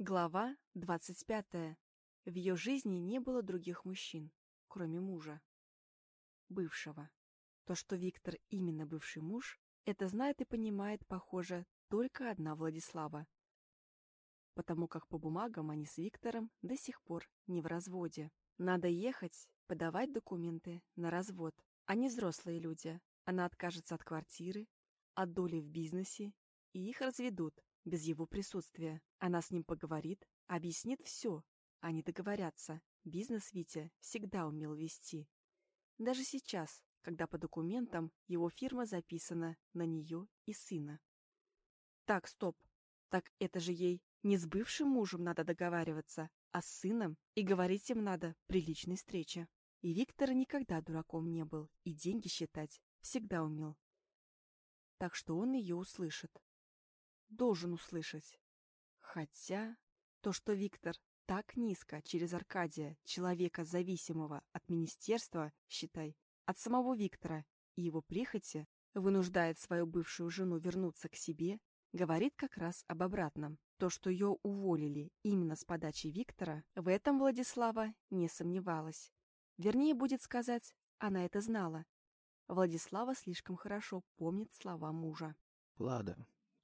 Глава 25. В ее жизни не было других мужчин, кроме мужа. Бывшего. То, что Виктор именно бывший муж, это знает и понимает, похоже, только одна Владислава. Потому как по бумагам они с Виктором до сих пор не в разводе. Надо ехать, подавать документы на развод. Они взрослые люди. Она откажется от квартиры, от доли в бизнесе, и их разведут без его присутствия. Она с ним поговорит, объяснит все. Они договорятся. Бизнес Витя всегда умел вести. Даже сейчас, когда по документам его фирма записана на нее и сына. Так, стоп. Так это же ей не с бывшим мужем надо договариваться, а с сыном, и говорить им надо при личной встрече. И Виктор никогда дураком не был, и деньги считать всегда умел. Так что он ее услышит должен услышать. Хотя то, что Виктор так низко через Аркадия, человека зависимого от министерства, считай, от самого Виктора и его прихоти, вынуждает свою бывшую жену вернуться к себе, говорит как раз об обратном. То, что ее уволили именно с подачи Виктора, в этом Владислава не сомневалась. Вернее, будет сказать, она это знала. Владислава слишком хорошо помнит слова мужа. «Лада,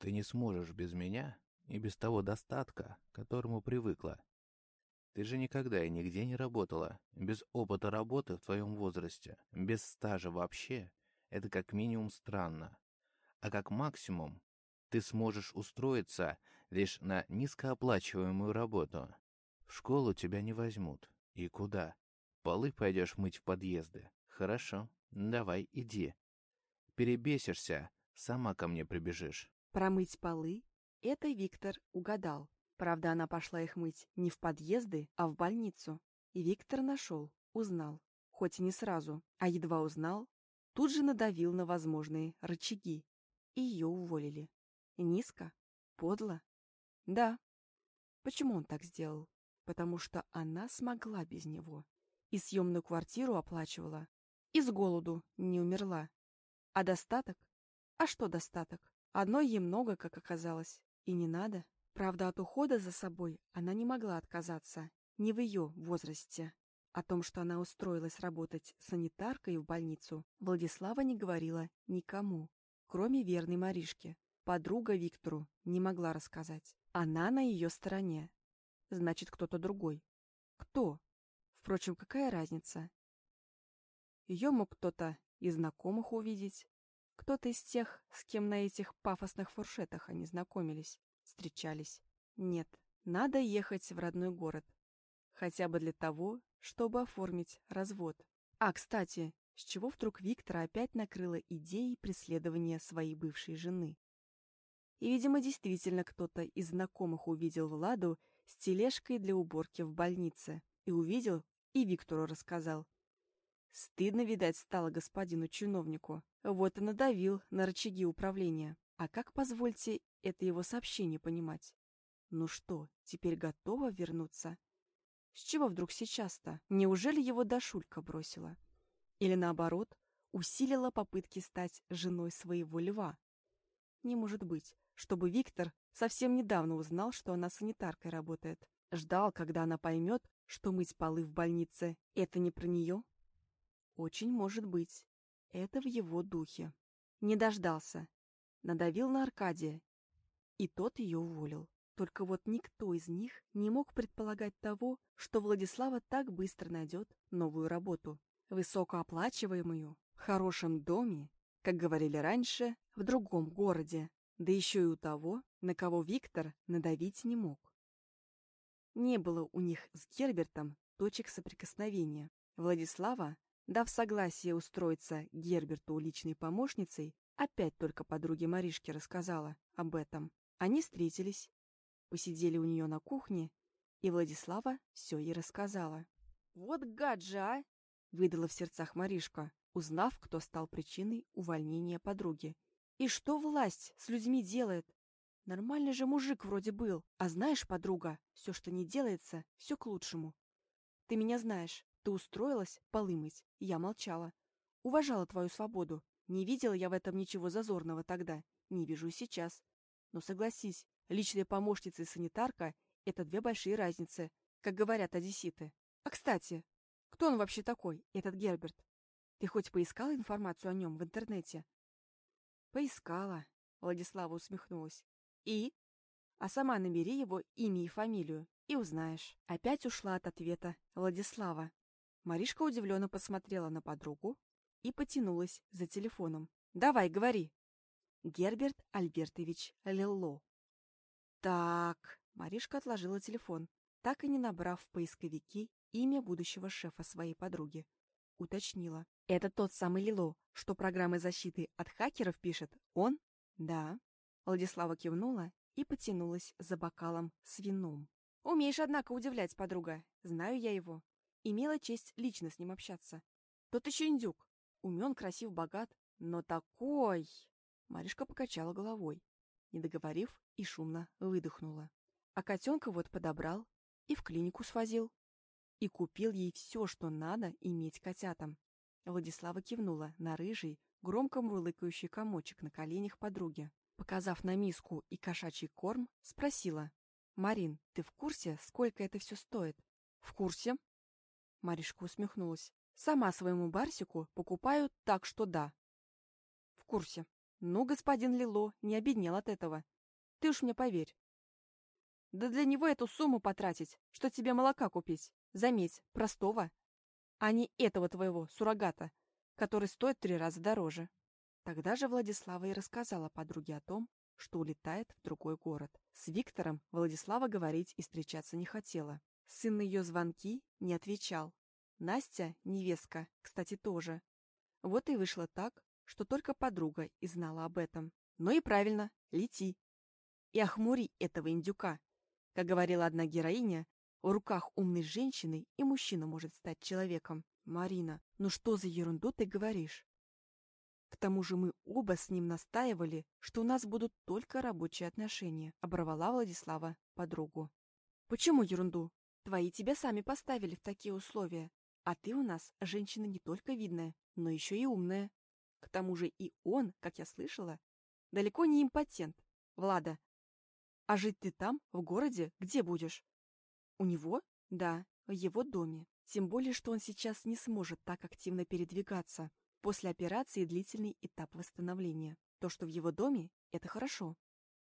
ты не сможешь без меня и без того достатка, к которому привыкла. Ты же никогда и нигде не работала. Без опыта работы в твоем возрасте, без стажа вообще, это как минимум странно. А как максимум, ты сможешь устроиться лишь на низкооплачиваемую работу. В школу тебя не возьмут. И куда? Полы пойдешь мыть в подъезды. Хорошо, давай, иди. Перебесишься, сама ко мне прибежишь. Промыть полы — это Виктор угадал. Правда, она пошла их мыть не в подъезды, а в больницу. И Виктор нашел, узнал. Хоть и не сразу, а едва узнал, тут же надавил на возможные рычаги. И ее уволили. Низко? Подло? Да. Почему он так сделал? Потому что она смогла без него. И съемную квартиру оплачивала. И с голоду не умерла. А достаток? А что достаток? Одной ей много, как оказалось, и не надо. Правда, от ухода за собой она не могла отказаться, не в ее возрасте. О том, что она устроилась работать санитаркой в больницу, Владислава не говорила никому, кроме верной Маришки. Подруга Виктору не могла рассказать. Она на ее стороне. Значит, кто-то другой. Кто? Впрочем, какая разница? Ее мог кто-то из знакомых увидеть, кто-то из тех, с кем на этих пафосных фуршетах они знакомились, встречались. Нет, надо ехать в родной город. Хотя бы для того, чтобы оформить развод. А, кстати, с чего вдруг Виктора опять накрыла идеей преследования своей бывшей жены? И, видимо, действительно кто-то из знакомых увидел Владу с тележкой для уборки в больнице. И увидел, и Виктору рассказал. Стыдно, видать, стало господину чиновнику. Вот и надавил на рычаги управления. А как, позвольте, это его сообщение понимать? Ну что, теперь готова вернуться? С чего вдруг сейчас-то? Неужели его Дашулька бросила? Или наоборот, усилила попытки стать женой своего льва? Не может быть, чтобы Виктор совсем недавно узнал, что она санитаркой работает. Ждал, когда она поймет, что мыть полы в больнице — это не про нее. Очень может быть. Это в его духе. Не дождался. Надавил на Аркадия. И тот ее уволил. Только вот никто из них не мог предполагать того, что Владислава так быстро найдет новую работу. Высокооплачиваемую, в хорошем доме, как говорили раньше, в другом городе, да еще и у того, на кого Виктор надавить не мог. Не было у них с Гербертом точек соприкосновения. Владислава Дав согласие устроиться Герберту личной помощницей, опять только подруге Маришке рассказала об этом. Они встретились, посидели у нее на кухне, и Владислава все ей рассказала. «Вот гад же, а!» — выдала в сердцах Маришка, узнав, кто стал причиной увольнения подруги. «И что власть с людьми делает? Нормальный же мужик вроде был. А знаешь, подруга, все, что не делается, все к лучшему. Ты меня знаешь. Ты устроилась полы я молчала. Уважала твою свободу. Не видела я в этом ничего зазорного тогда, не вижу и сейчас. Но согласись, личная помощница и санитарка Это две большие разницы, как говорят одесситы. А, кстати, кто он вообще такой, этот Герберт? Ты хоть поискала информацию о нем в интернете? Поискала, Владислава усмехнулась. И? А сама набери его имя и фамилию, и узнаешь. Опять ушла от ответа Владислава. Маришка удивленно посмотрела на подругу и потянулась за телефоном. «Давай, говори!» Герберт Альбертович Лилло. «Так...» — Маришка отложила телефон, так и не набрав в поисковики имя будущего шефа своей подруги. Уточнила. «Это тот самый Лило, что программы защиты от хакеров пишет? Он?» «Да». Владислава кивнула и потянулась за бокалом с вином. «Умеешь, однако, удивлять, подруга. Знаю я его. Имела честь лично с ним общаться. Тот еще индюк. Умен, красив, богат. Но такой...» Маришка покачала головой, не договорив и шумно выдохнула. А котенка вот подобрал и в клинику свозил. И купил ей все, что надо иметь котятам. Владислава кивнула на рыжий, громко мурлыкающий комочек на коленях подруги. Показав на миску и кошачий корм, спросила. «Марин, ты в курсе, сколько это все стоит?» «В курсе?» Маришка усмехнулась. «Сама своему Барсику покупаю так, что да». «В курсе. Ну, господин Лило не обеднел от этого. Ты уж мне поверь. Да для него эту сумму потратить, что тебе молока купить. Заметь, простого, а не этого твоего суррогата, который стоит три раза дороже. Тогда же Владислава и рассказала подруге о том, что улетает в другой город. С Виктором Владислава говорить и встречаться не хотела. Сын на ее звонки не отвечал. Настя, невестка, кстати, тоже. Вот и вышло так, что только подруга и знала об этом. Ну и правильно, лети. И охмури этого индюка. Как говорила одна героиня, в руках умной женщины и мужчина может стать человеком. Марина, ну что за ерунду ты говоришь? К тому же мы оба с ним настаивали, что у нас будут только рабочие отношения, оборвала Владислава подругу. Почему ерунду? Твои тебя сами поставили в такие условия. А ты у нас женщина не только видная, но еще и умная. К тому же и он, как я слышала, далеко не импотент. Влада, а жить ты там, в городе, где будешь? У него? Да, в его доме. Тем более, что он сейчас не сможет так активно передвигаться. После операции длительный этап восстановления. То, что в его доме, это хорошо.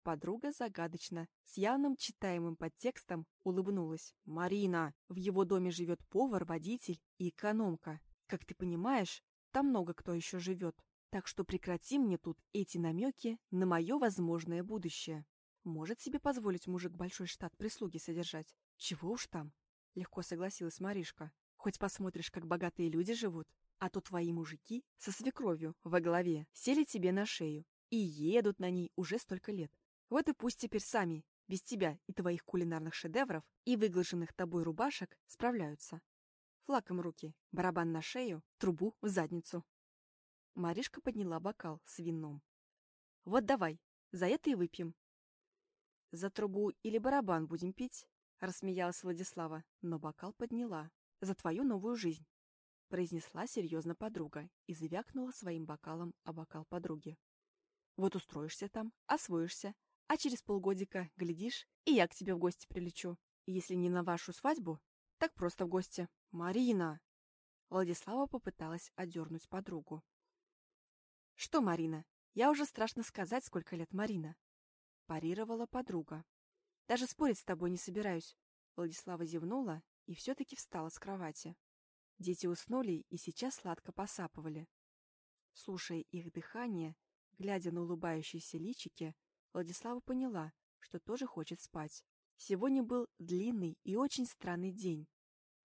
Подруга загадочно, с явным читаемым подтекстом, улыбнулась. «Марина, в его доме живет повар, водитель и экономка. Как ты понимаешь, там много кто еще живет. Так что прекрати мне тут эти намеки на мое возможное будущее. Может себе позволить мужик большой штат прислуги содержать? Чего уж там?» Легко согласилась Маришка. «Хоть посмотришь, как богатые люди живут. А то твои мужики со свекровью во главе сели тебе на шею и едут на ней уже столько лет. Вот и пусть теперь сами, без тебя и твоих кулинарных шедевров и выглаженных тобой рубашек, справляются. Флаком руки, барабан на шею, трубу в задницу. Маришка подняла бокал с вином. Вот давай, за это и выпьем. За трубу или барабан будем пить? Рассмеялась Владислава, но бокал подняла. За твою новую жизнь произнесла серьезно подруга и звякнула своим бокалом о бокал подруги. Вот устроишься там, освоишься, а через полгодика, глядишь, и я к тебе в гости прилечу. Если не на вашу свадьбу, так просто в гости. Марина! Владислава попыталась одернуть подругу. Что, Марина? Я уже страшно сказать, сколько лет Марина. Парировала подруга. Даже спорить с тобой не собираюсь. Владислава зевнула и все-таки встала с кровати. Дети уснули и сейчас сладко посапывали. Слушая их дыхание, глядя на улыбающиеся личики, Владислава поняла, что тоже хочет спать. Сегодня был длинный и очень странный день.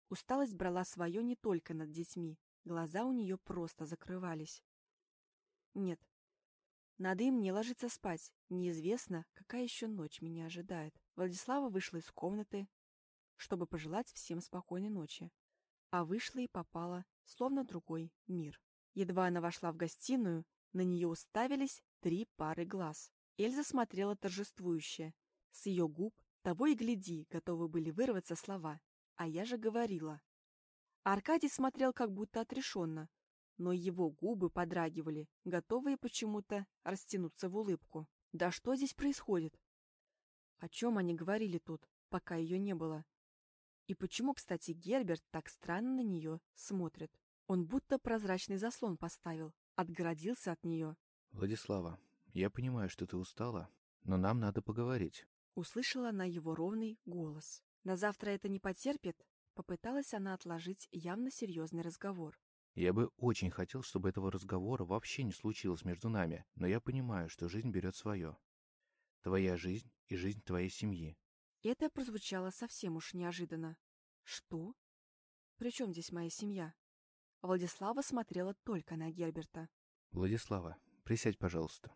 Усталость брала свое не только над детьми, глаза у нее просто закрывались. Нет, надо им не ложиться спать, неизвестно, какая еще ночь меня ожидает. Владислава вышла из комнаты, чтобы пожелать всем спокойной ночи, а вышла и попала, словно другой мир. Едва она вошла в гостиную, на нее уставились три пары глаз. Эльза смотрела торжествующе. С ее губ того и гляди, готовы были вырваться слова. А я же говорила. Аркадий смотрел как будто отрешенно, но его губы подрагивали, готовые почему-то растянуться в улыбку. Да что здесь происходит? О чем они говорили тут? пока ее не было. И почему, кстати, Герберт так странно на нее смотрит? Он будто прозрачный заслон поставил, отгородился от нее. Владислава, я понимаю, что ты устала, но нам надо поговорить. Услышала она его ровный голос. На завтра это не потерпит? Попыталась она отложить явно серьезный разговор. Я бы очень хотел, чтобы этого разговора вообще не случилось между нами, но я понимаю, что жизнь берет свое. Твоя жизнь и жизнь твоей семьи. Это прозвучало совсем уж неожиданно. Что? При чем здесь моя семья? Владислава смотрела только на Герберта. Владислава, присядь, пожалуйста.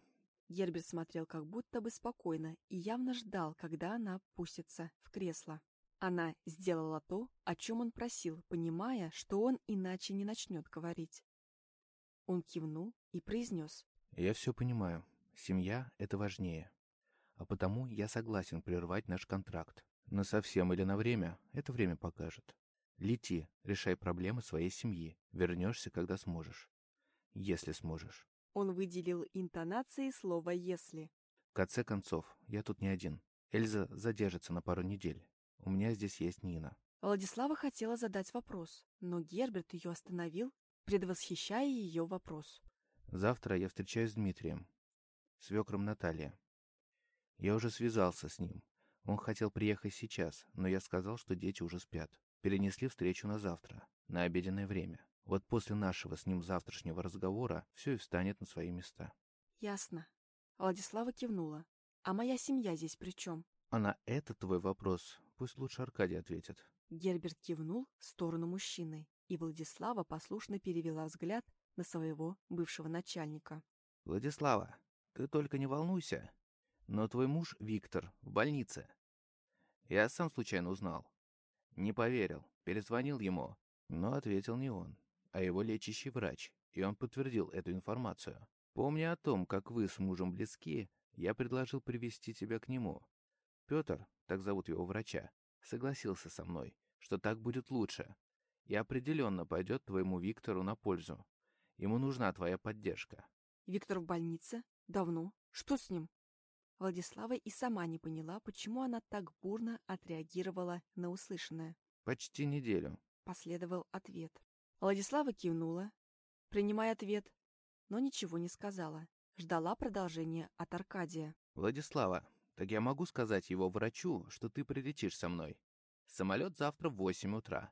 Герберт смотрел как будто бы спокойно и явно ждал, когда она опустится в кресло. Она сделала то, о чем он просил, понимая, что он иначе не начнет говорить. Он кивнул и произнес. «Я все понимаю. Семья — это важнее. А потому я согласен прервать наш контракт. На совсем или на время, это время покажет. Лети, решай проблемы своей семьи. Вернешься, когда сможешь. Если сможешь». Он выделил интонацией слово «если». В конце концов, я тут не один. Эльза задержится на пару недель. У меня здесь есть Нина. Владислава хотела задать вопрос, но Герберт ее остановил, предвосхищая ее вопрос. Завтра я встречаюсь с Дмитрием, свекром Наталья. Я уже связался с ним. Он хотел приехать сейчас, но я сказал, что дети уже спят. Перенесли встречу на завтра, на обеденное время. Вот после нашего с ним завтрашнего разговора все и встанет на свои места. Ясно. Владислава кивнула. А моя семья здесь при чем? А на этот твой вопрос пусть лучше Аркадий ответит. Герберт кивнул в сторону мужчины, и Владислава послушно перевела взгляд на своего бывшего начальника. «Владислава, ты только не волнуйся, но твой муж Виктор в больнице. Я сам случайно узнал. Не поверил, перезвонил ему, но ответил не он, а его лечащий врач, и он подтвердил эту информацию. Помня о том, как вы с мужем близки, я предложил привести тебя к нему, Петр, так зовут его врача, согласился со мной, что так будет лучше, и определенно пойдет твоему Виктору на пользу. Ему нужна твоя поддержка. Виктор в больнице? Давно? Что с ним? Владислава и сама не поняла, почему она так бурно отреагировала на услышанное. «Почти неделю», — последовал ответ. Владислава кивнула, принимая ответ, но ничего не сказала. Ждала продолжения от Аркадия. «Владислава, так я могу сказать его врачу, что ты прилетишь со мной. Самолет завтра в восемь утра.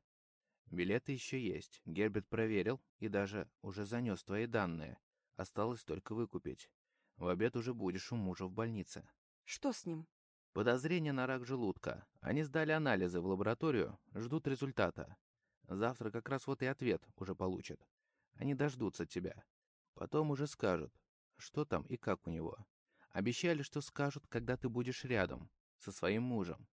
Билеты еще есть. Герберт проверил и даже уже занес твои данные. Осталось только выкупить. В обед уже будешь у мужа в больнице. Что с ним? Подозрение на рак желудка. Они сдали анализы в лабораторию, ждут результата. Завтра как раз вот и ответ уже получат. Они дождутся тебя. Потом уже скажут, что там и как у него. Обещали, что скажут, когда ты будешь рядом, со своим мужем.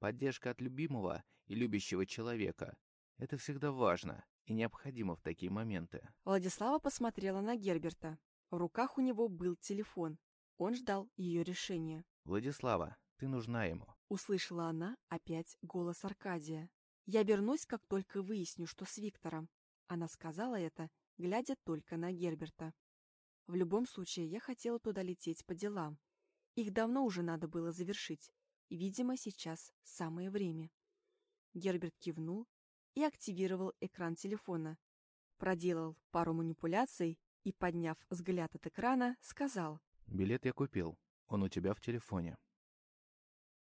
Поддержка от любимого и любящего человека — это всегда важно и необходимо в такие моменты. Владислава посмотрела на Герберта. В руках у него был телефон. Он ждал ее решения. «Владислава, ты нужна ему», — услышала она опять голос Аркадия. «Я вернусь, как только выясню, что с Виктором». Она сказала это, глядя только на Герберта. В любом случае, я хотела туда лететь по делам. Их давно уже надо было завершить, видимо, сейчас самое время. Герберт кивнул и активировал экран телефона. Проделал пару манипуляций и, подняв взгляд от экрана, сказал. «Билет я купил. Он у тебя в телефоне».